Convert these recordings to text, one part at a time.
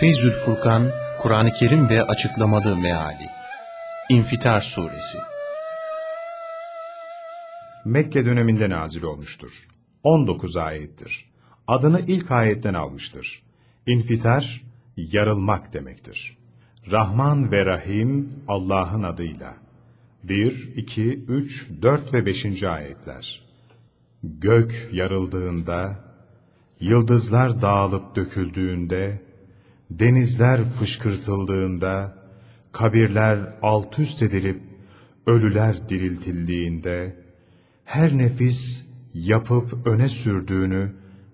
Feyzül Furkan, Kur'an-ı Kerim ve Açıklamalı Meali İnfitar Suresi Mekke döneminde nazil olmuştur. 19 ayettir. Adını ilk ayetten almıştır. İnfitar, yarılmak demektir. Rahman ve Rahim Allah'ın adıyla. 1, 2, 3, 4 ve 5. ayetler. Gök yarıldığında, yıldızlar dağılıp döküldüğünde, denizler fışkırtıldığında, kabirler alt üst edilip, ölüler diriltildiğinde, her nefis yapıp öne sürdüğünü,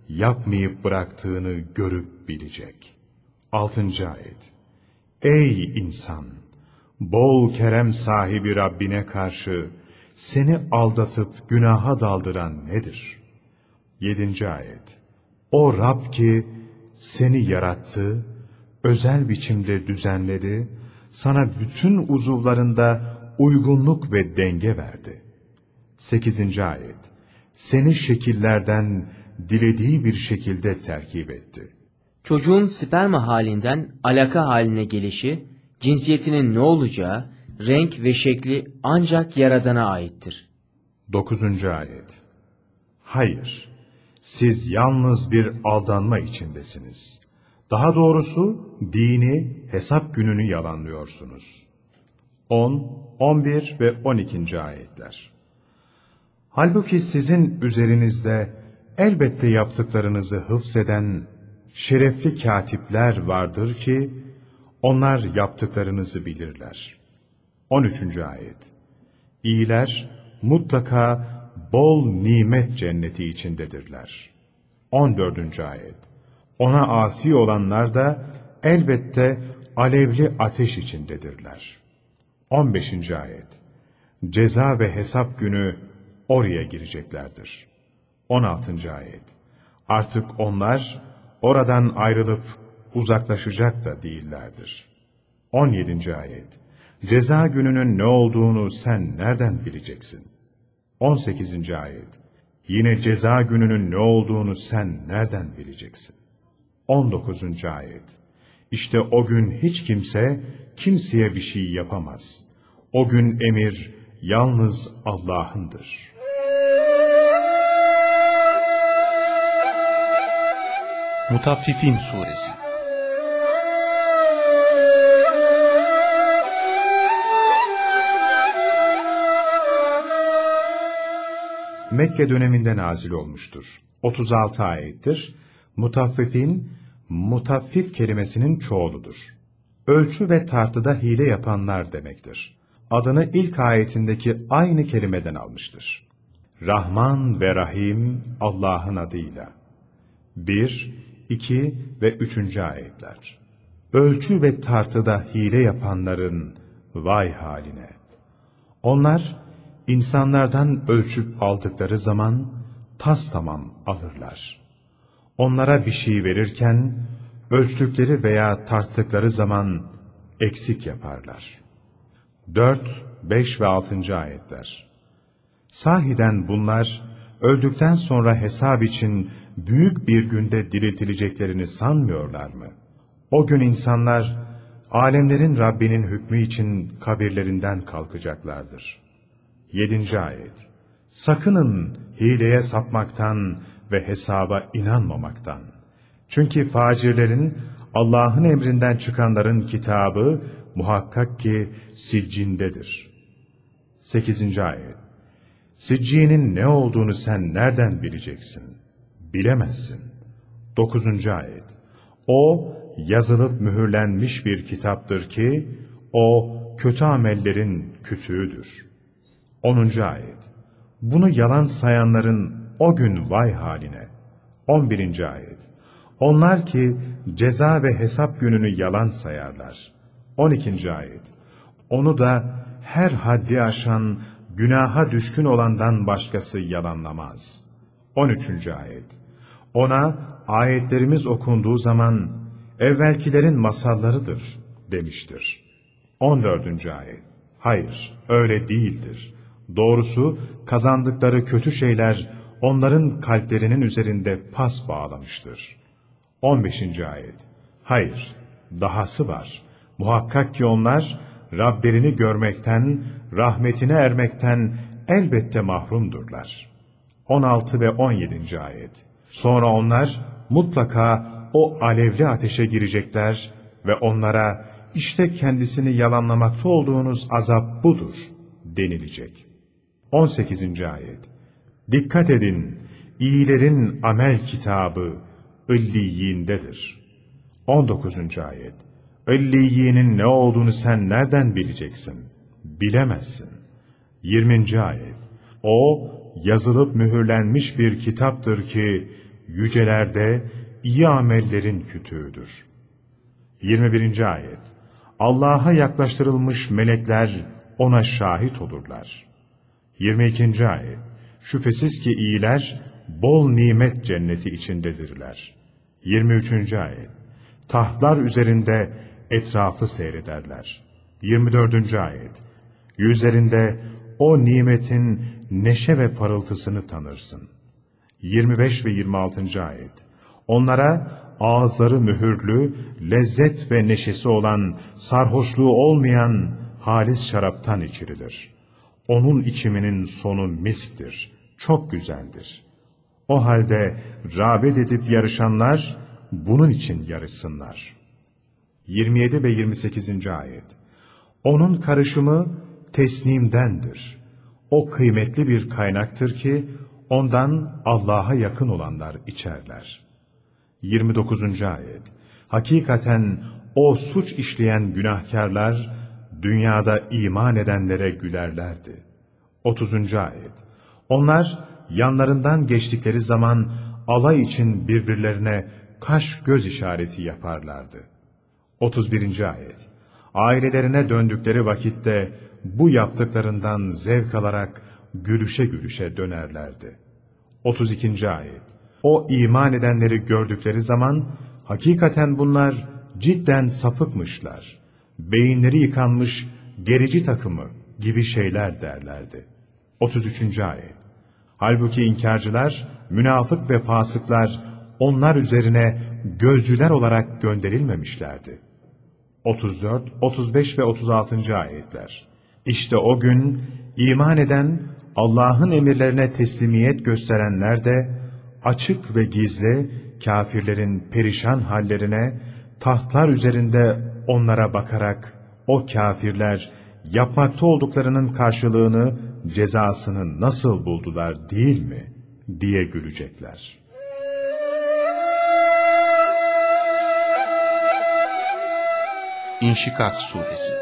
yapmayıp bıraktığını görüp bilecek. 6. ayet Ey insan! Bol kerem sahibi Rabbine karşı seni aldatıp günaha daldıran nedir? 7. ayet O Rab ki seni yarattı, özel biçimde düzenledi, sana bütün uzuvlarında uygunluk ve denge verdi. 8. ayet Seni şekillerden dilediği bir şekilde terkip etti. Çocuğun sperma halinden alaka haline gelişi, cinsiyetinin ne olacağı, renk ve şekli ancak Yaradan'a aittir. 9. ayet Hayır, siz yalnız bir aldanma içindesiniz. Daha doğrusu dini, hesap gününü yalanlıyorsunuz. 10, 11 ve 12. ayetler Halbuki sizin üzerinizde elbette yaptıklarınızı hıfzeden şerefli katipler vardır ki, onlar yaptıklarınızı bilirler. 13. ayet İyiler mutlaka bol nimet cenneti içindedirler. 14. ayet Ona asi olanlar da elbette alevli ateş içindedirler. 15. ayet Ceza ve hesap günü oraya gireceklerdir. 16. ayet Artık onlar oradan ayrılıp uzaklaşacak da değillerdir. 17. ayet Ceza gününün ne olduğunu sen nereden bileceksin? 18. ayet Yine ceza gününün ne olduğunu sen nereden bileceksin? 19. ayet İşte o gün hiç kimse kimseye bir şey yapamaz. O gün emir yalnız Allah'ındır. Mutaffifin Suresi Mekke döneminde nazil olmuştur. 36 ayettir. Mutaffifin, mutaffif kelimesinin çoğuludur. Ölçü ve tartıda hile yapanlar demektir. Adını ilk ayetindeki aynı kelimeden almıştır. Rahman ve Rahim Allah'ın adıyla. 1, 2 ve 3. ayetler. Ölçü ve tartıda hile yapanların vay haline. Onlar, insanlardan ölçüp aldıkları zaman tas tamam alırlar. Onlara bir şey verirken, ölçtükleri veya tarttıkları zaman eksik yaparlar. 4, 5 ve 6. ayetler. Sahiden bunlar, öldükten sonra hesap için büyük bir günde diriltileceklerini sanmıyorlar mı? O gün insanlar, alemlerin Rabbinin hükmü için kabirlerinden kalkacaklardır. 7. ayet Sakının hileye sapmaktan ve hesaba inanmamaktan. Çünkü facirlerin, Allah'ın emrinden çıkanların kitabı muhakkak ki siccindedir. 8. ayet Siccinin ne olduğunu sen nereden bileceksin? Bilemezsin. 9. ayet O yazılıp mühürlenmiş bir kitaptır ki, o kötü amellerin kütüğüdür. 10. ayet Bunu yalan sayanların o gün vay haline. 11. ayet Onlar ki ceza ve hesap gününü yalan sayarlar. 12. ayet Onu da her haddi aşan, günaha düşkün olandan başkası yalanlamaz. 13. ayet Ona ayetlerimiz okunduğu zaman evvelkilerin masallarıdır demiştir. 14. ayet Hayır, öyle değildir. Doğrusu kazandıkları kötü şeyler onların kalplerinin üzerinde pas bağlamıştır. 15. ayet Hayır, Dahası var. Muhakkak ki onlar Rablerini görmekten, rahmetine ermekten elbette mahrumdurlar. 16 ve 17. ayet. Sonra onlar mutlaka o alevli ateşe girecekler ve onlara işte kendisini yalanlamakta olduğunuz azap budur denilecek. 18. ayet. Dikkat edin, iyilerin amel kitabı illiyindedir. 19. ayet. İlliyinin ne olduğunu sen nereden bileceksin? Bilemezsin. 20. ayet. O, yazılıp mühürlenmiş bir kitaptır ki, yücelerde iyi amellerin kütüğüdür. 21. ayet. Allah'a yaklaştırılmış melekler ona şahit olurlar. 22. ayet. Şüphesiz ki iyiler bol nimet cenneti içindedirler. 23. ayet. Tahtlar üzerinde etrafı seyrederler. 24. ayet. Yüzlerinde o nimetin neşe ve parıltısını tanırsın. 25 ve 26. ayet. Onlara ağızları mühürlü, lezzet ve neşesi olan, sarhoşluğu olmayan halis şaraptan içirilir. Onun içiminin sonu misktir, çok güzeldir. O halde rağbet edip yarışanlar, bunun için yarışsınlar. 27 ve 28. ayet Onun karışımı tesnimdendir. O kıymetli bir kaynaktır ki, ondan Allah'a yakın olanlar içerler. 29. ayet Hakikaten o suç işleyen günahkarlar, dünyada iman edenlere gülerlerdi. 30. ayet Onlar yanlarından geçtikleri zaman alay için birbirlerine kaş göz işareti yaparlardı. 31. ayet Ailelerine döndükleri vakitte bu yaptıklarından zevk alarak gülüşe gülüşe dönerlerdi. 32. ayet O iman edenleri gördükleri zaman hakikaten bunlar cidden sapıkmışlar. Beyinleri yıkanmış gerici takımı gibi şeyler derlerdi. 33. ayet Halbuki inkarcılar, münafık ve fasıklar onlar üzerine gözcüler olarak gönderilmemişlerdi. 34, 35 ve 36. ayetler. İşte o gün iman eden, Allah'ın emirlerine teslimiyet gösterenler de açık ve gizli kafirlerin perişan hallerine tahtlar üzerinde onlara bakarak o kafirler yapmakta olduklarının karşılığını, cezasını nasıl buldular değil mi diye gülecekler. İnşikak Suresi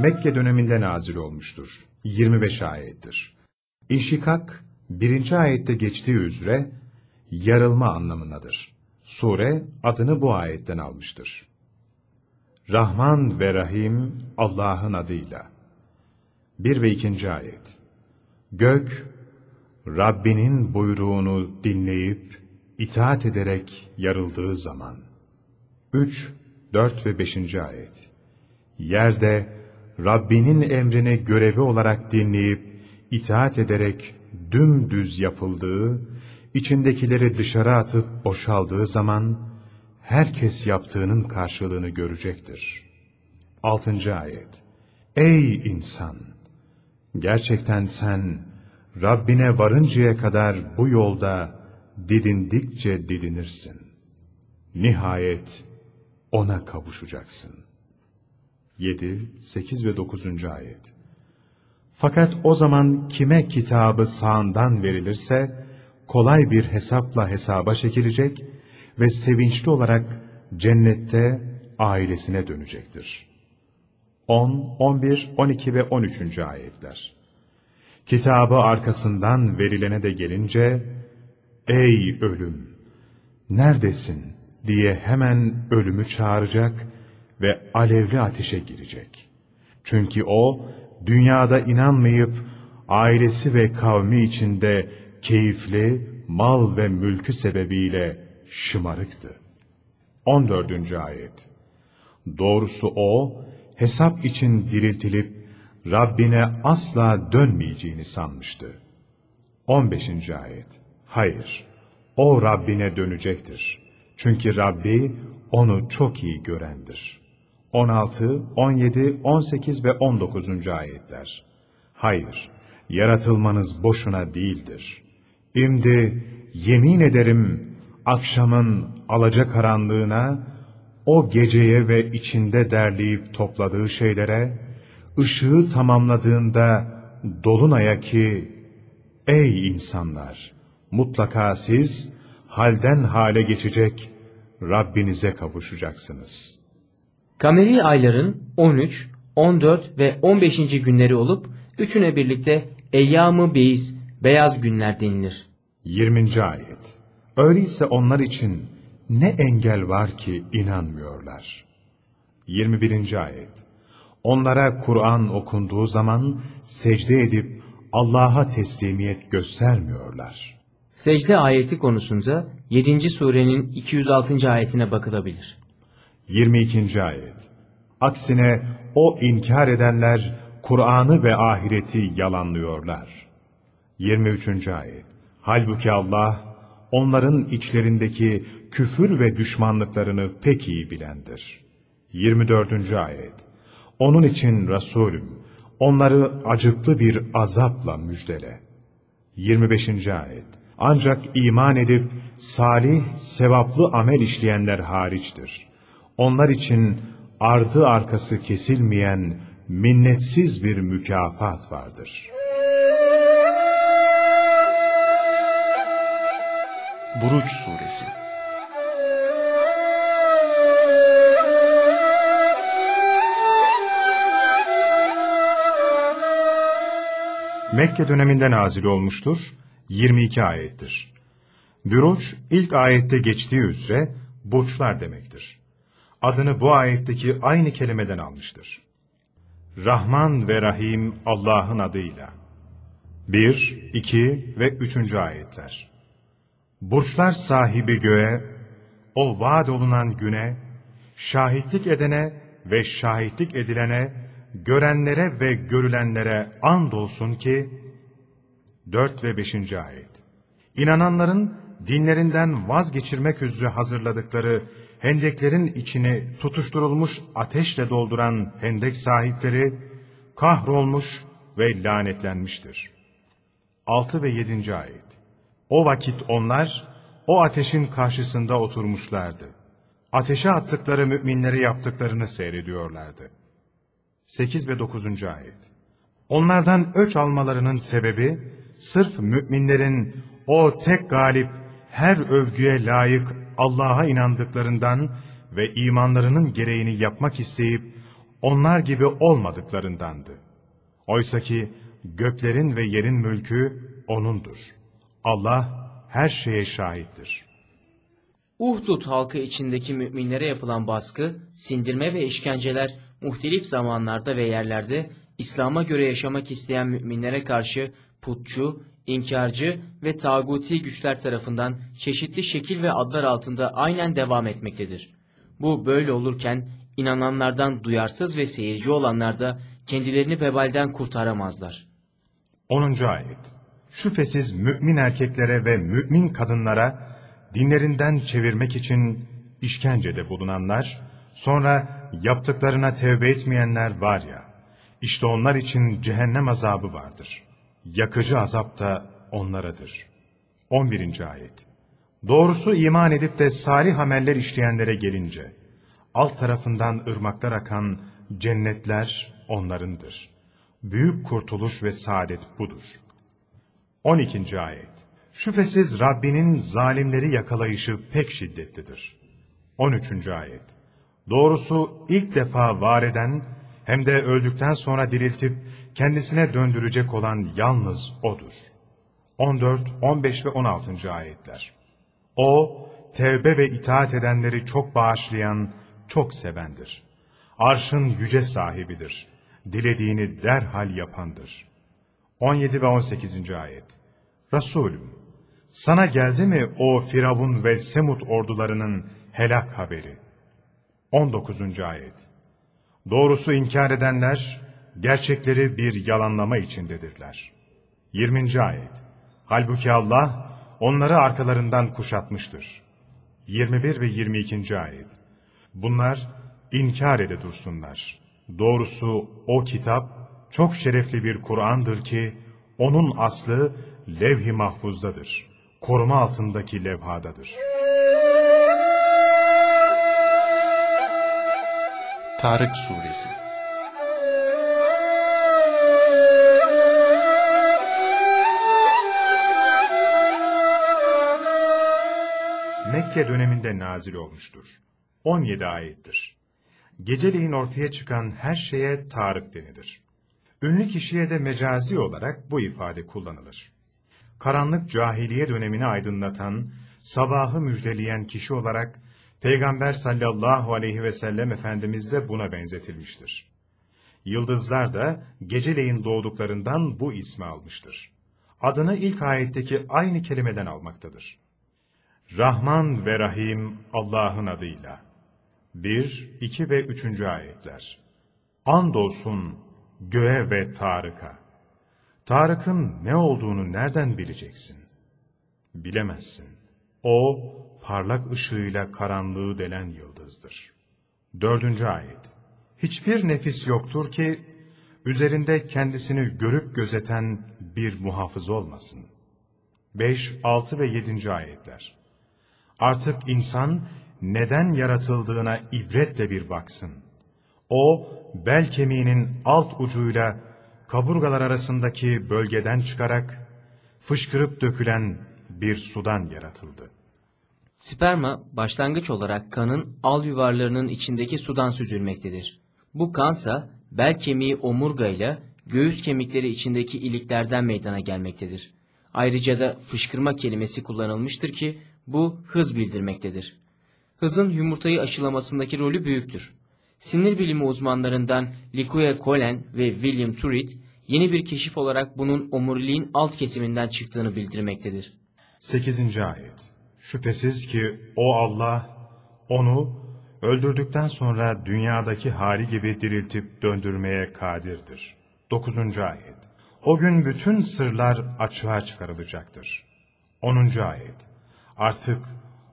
Mekke döneminde nazil olmuştur. 25 ayettir. İnşikak, birinci ayette geçtiği üzere yarılma anlamındadır. Sure adını bu ayetten almıştır. Rahman ve Rahim Allah'ın adıyla. 1 ve 2. ayet. Gök, Rabbinin buyruğunu dinleyip, itaat ederek yarıldığı zaman. 3, 4 ve 5. ayet. Yerde, Rabbinin emrini görevi olarak dinleyip, itaat ederek dümdüz yapıldığı, içindekileri dışarı atıp boşaldığı zaman, herkes yaptığının karşılığını görecektir. 6. ayet Ey insan! Gerçekten sen, Rabbine varıncaya kadar bu yolda didindikçe didinirsin. Nihayet ona kavuşacaksın. 7, 8 ve 9. ayet Fakat o zaman kime kitabı sağından verilirse, kolay bir hesapla hesaba çekilecek ve sevinçli olarak cennette ailesine dönecektir. 10, 11, 12 ve 13. ayetler Kitabı arkasından verilene de gelince, Ey ölüm! Neredesin? diye hemen ölümü çağıracak ve alevli ateşe girecek. Çünkü o, dünyada inanmayıp, ailesi ve kavmi içinde keyifli, mal ve mülkü sebebiyle şımarıktı. 14. ayet Doğrusu o, hesap için diriltilip, Rabbine asla dönmeyeceğini sanmıştı. 15. ayet. Hayır, o Rabbine dönecektir. Çünkü Rabbi onu çok iyi görendir. 16, 17, 18 ve 19. ayetler. Hayır, yaratılmanız boşuna değildir. İmdi yemin ederim akşamın alacakaranlığına, o geceye ve içinde derleyip topladığı şeylere, ışığı tamamladığında dolunaya ki, ey insanlar, mutlaka siz halden hale geçecek, Rabbinize kavuşacaksınız. Kameri ayların 13, 14 ve 15. günleri olup üçüne birlikte Eyyam-ı Beyiz, beyaz günler denilir. 20. ayet. Öyleyse onlar için ne engel var ki inanmıyorlar? 21. ayet. Onlara Kur'an okunduğu zaman secde edip Allah'a teslimiyet göstermiyorlar. Secde ayeti konusunda 7. surenin 206. ayetine bakılabilir. 22. ayet. Aksine o inkar edenler Kur'an'ı ve ahireti yalanlıyorlar. 23. ayet. Halbuki Allah onların içlerindeki küfür ve düşmanlıklarını pek iyi bilendir. 24. ayet. Onun için Resulüm onları acıklı bir azapla müjdele. 25. ayet. Ancak iman edip salih, sevaplı amel işleyenler hariçtir. Onlar için ardı arkası kesilmeyen minnetsiz bir mükafat vardır. Buruç Suresi Mekke döneminde nazil olmuştur, 22 ayettir. Büruç ilk ayette geçtiği üzere burçlar demektir. Adını bu ayetteki aynı kelimeden almıştır. Rahman ve Rahim Allah'ın adıyla. 1, 2 ve 3. ayetler. Burçlar sahibi göğe, o vaad olunan güne, şahitlik edene ve şahitlik edilene, görenlere ve görülenlere andolsun ki, 4 ve 5. ayet. İnananların dinlerinden vazgeçirmek üzere hazırladıkları hendeklerin içini tutuşturulmuş ateşle dolduran hendek sahipleri kahrolmuş ve lanetlenmiştir. 6 ve 7. ayet. O vakit onlar o ateşin karşısında oturmuşlardı. Ateşe attıkları müminlere yaptıklarını seyrediyorlardı. 8 ve 9. ayet. Onlardan öç almalarının sebebi sırf müminlerin o tek galip her övgüye layık Allah'a inandıklarından ve imanlarının gereğini yapmak isteyip onlar gibi olmadıklarındandı. Oysa ki göklerin ve yerin mülkü O'nundur. Allah her şeye şahittir. Uhdud halkı içindeki müminlere yapılan baskı, sindirme ve işkenceler muhtelif zamanlarda ve yerlerde İslam'a göre yaşamak isteyen müminlere karşı putçu, inkarcı ve tağuti güçler tarafından çeşitli şekil ve adlar altında aynen devam etmektedir. Bu böyle olurken inananlardan duyarsız ve seyirci olanlar da kendilerini vebalden kurtaramazlar. 10. ayet. Şüphesiz mümin erkeklere ve mümin kadınlara dinlerinden çevirmek için işkencede bulunanlar, sonra yaptıklarına tevbe etmeyenler var ya, işte onlar için cehennem azabı vardır. Yakıcı azap da onlaradır. 11. ayet. Doğrusu iman edip de salih ameller işleyenlere gelince, alt tarafından ırmaklar akan cennetler onlarındır. Büyük kurtuluş ve saadet budur. 12. ayet. Şüphesiz Rabbinin zalimleri yakalayışı pek şiddetlidir. 13. ayet. Doğrusu ilk defa var eden hem de öldükten sonra diriltip kendisine döndürecek olan yalnız O'dur. 14, 15 ve 16. ayetler. O, tevbe ve itaat edenleri çok bağışlayan, çok sevendir. Arşın yüce sahibidir. Dilediğini derhal yapandır. 17 ve 18. ayet. Resulüm, sana geldi mi o Firavun ve Semut ordularının helak haberi? 19. ayet. Doğrusu inkar edenler, gerçekleri bir yalanlama içindedirler. 20. ayet. Halbuki Allah onları arkalarından kuşatmıştır. 21 ve 22. ayet. Bunlar inkar ede dursunlar. Doğrusu o kitap çok şerefli bir Kur'an'dır ki onun aslı levh-i mahfuzdadır. Koruma altındaki levhadadır. Tarık Suresi Mekke döneminde nazil olmuştur. 17 ayettir. Geceleyin ortaya çıkan her şeye Tarık denilir. Ünlü kişiye de mecazi olarak bu ifade kullanılır. Karanlık cahiliye dönemini aydınlatan, sabahı müjdeleyen kişi olarak Peygamber sallallahu aleyhi ve sellem Efendimiz de buna benzetilmiştir. Yıldızlar da geceleyin doğduklarından bu ismi almıştır. Adını ilk ayetteki aynı kelimeden almaktadır. Rahman ve Rahim Allah'ın adıyla. 1, 2 ve 3. ayetler. Andolsun göğe ve Tarık'a. Tarık'ın ne olduğunu nereden bileceksin? Bilemezsin. O, parlak ışığıyla karanlığı delen yıldızdır. Dördüncü ayet. Hiçbir nefis yoktur ki, üzerinde kendisini görüp gözeten bir muhafız olmasın. 5, 6 ve 7. ayetler. Artık insan neden yaratıldığına ibretle bir baksın. O, bel kemiğinin alt ucuyla kaburgalar arasındaki bölgeden çıkarak fışkırıp dökülen bir sudan yaratıldı. Sperma başlangıç olarak kanın al yuvarlarının içindeki sudan süzülmektedir. Bu kansa bel kemiği omurga ile göğüs kemikleri içindeki iliklerden meydana gelmektedir. Ayrıca da fışkırma kelimesi kullanılmıştır ki bu hız bildirmektedir. Hızın yumurtayı aşılamasındaki rolü büyüktür. Sinir bilimi uzmanlarından Likuya Colen ve William Turrit yeni bir keşif olarak bunun omuriliğin alt kesiminden çıktığını bildirmektedir. 8. ayet. Şüphesiz ki o Allah onu öldürdükten sonra dünyadaki hali gibi diriltip döndürmeye kadirdir. 9. ayet. O gün bütün sırlar açığa çıkarılacaktır. 10. ayet. Artık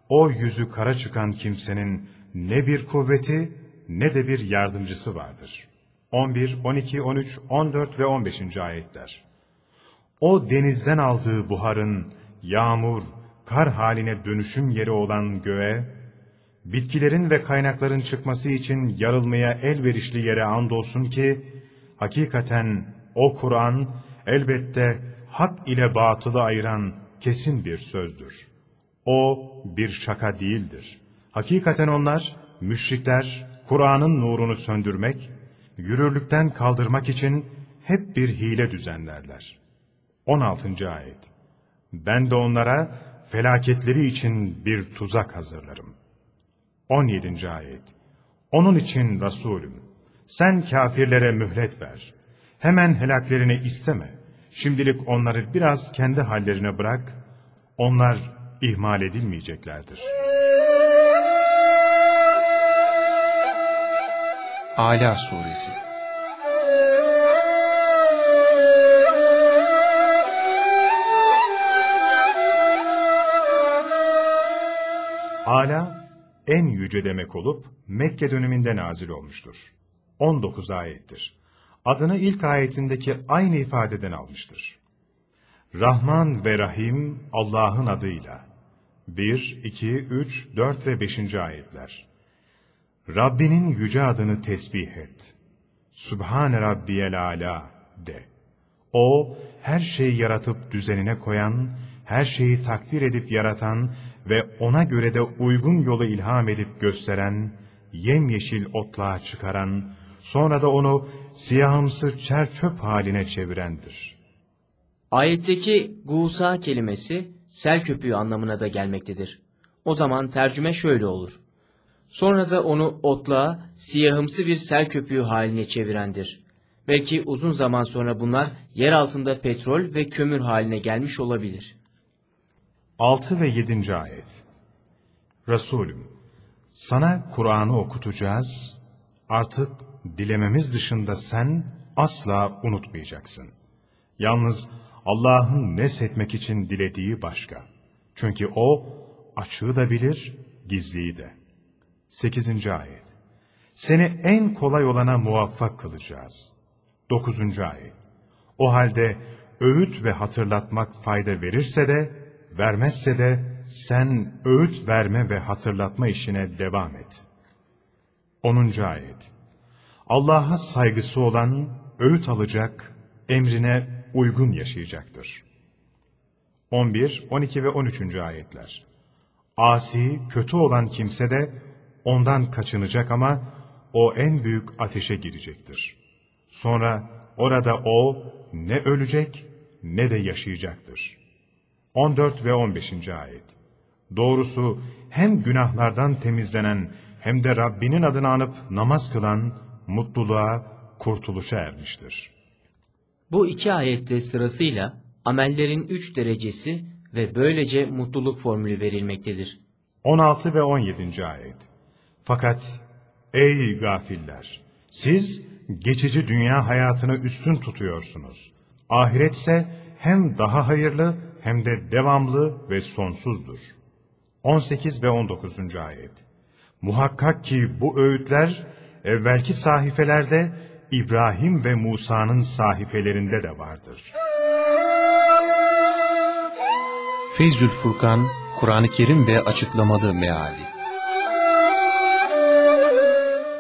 o yüzü kara çıkan kimsenin ne bir kuvveti ne de bir yardımcısı vardır. 11, 12, 13, 14 ve 15. ayetler. O denizden aldığı buharın yağmur, kar haline dönüşüm yeri olan göğe, bitkilerin ve kaynakların çıkması için yarılmaya elverişli yere andolsun ki, hakikaten o Kur'an elbette hak ile batılı ayıran kesin bir sözdür. O bir şaka değildir. Hakikaten onlar, müşrikler, Kur'an'ın nurunu söndürmek, yürürlükten kaldırmak için hep bir hile düzenlerler. 16. ayet Ben de onlara felaketleri için bir tuzak hazırlarım. 17. ayet Onun için Resulüm, sen kafirlere mühlet ver. Hemen helaklerini isteme. Şimdilik onları biraz kendi hallerine bırak. Onlar ihmal edilmeyeceklerdir. Ala Suresi Ala en yüce demek olup Mekke döneminde nazil olmuştur. 19 ayettir. Adını ilk ayetindeki aynı ifadeden almıştır. Rahman ve Rahim Allah'ın adıyla. 1, 2, 3, 4 ve 5. ayetler. Rabbinin yüce adını tesbih et. Sübhane Rabbiyel Ala de. O, her şeyi yaratıp düzenine koyan, her şeyi takdir edip yaratan ve ona göre de uygun yolu ilham edip gösteren, yemyeşil otluğa çıkaran, sonra da onu siyahımsı çer çöp haline çevirendir. Ayetteki gusa kelimesi sel köpüğü anlamına da gelmektedir. O zaman tercüme şöyle olur. Sonra da onu otluğa, siyahımsı bir sel köpüğü haline çevirendir. Belki uzun zaman sonra bunlar yer altında petrol ve kömür haline gelmiş olabilir. 6 ve 7. ayet Resulüm, sana Kur'an'ı okutacağız, artık dilememiz dışında sen asla unutmayacaksın. Yalnız Allah'ın neshetmek için dilediği başka. Çünkü O açığı da bilir, gizliyi de. 8. Ayet Seni en kolay olana muvaffak kılacağız. 9. Ayet O halde öğüt ve hatırlatmak fayda verirse de, vermezse de sen öğüt verme ve hatırlatma işine devam et. 10. Ayet Allah'a saygısı olan öğüt alacak, emrine uygun yaşayacaktır. 11, 12 ve 13. ayetler Asi, kötü olan kimse de ondan kaçınacak ama o en büyük ateşe girecektir. Sonra orada o ne ölecek ne de yaşayacaktır. 14 ve 15. ayet Doğrusu hem günahlardan temizlenen hem de Rabbinin adını anıp namaz kılan mutluluğa, kurtuluşa ermiştir. Bu iki ayette sırasıyla amellerin üç derecesi ve böylece mutluluk formülü verilmektedir. 16 ve 17. ayet Fakat ey gafiller! Siz geçici dünya hayatını üstün tutuyorsunuz. Ahiretse hem daha hayırlı hem de devamlı ve sonsuzdur. 18 ve 19. ayet Muhakkak ki bu öğütler evvelki sahifelerde İbrahim ve Musa'nın sahifelerinde de vardır. Feyzül Furkan, Kur'an-ı Kerim ve Açıklamalı Meali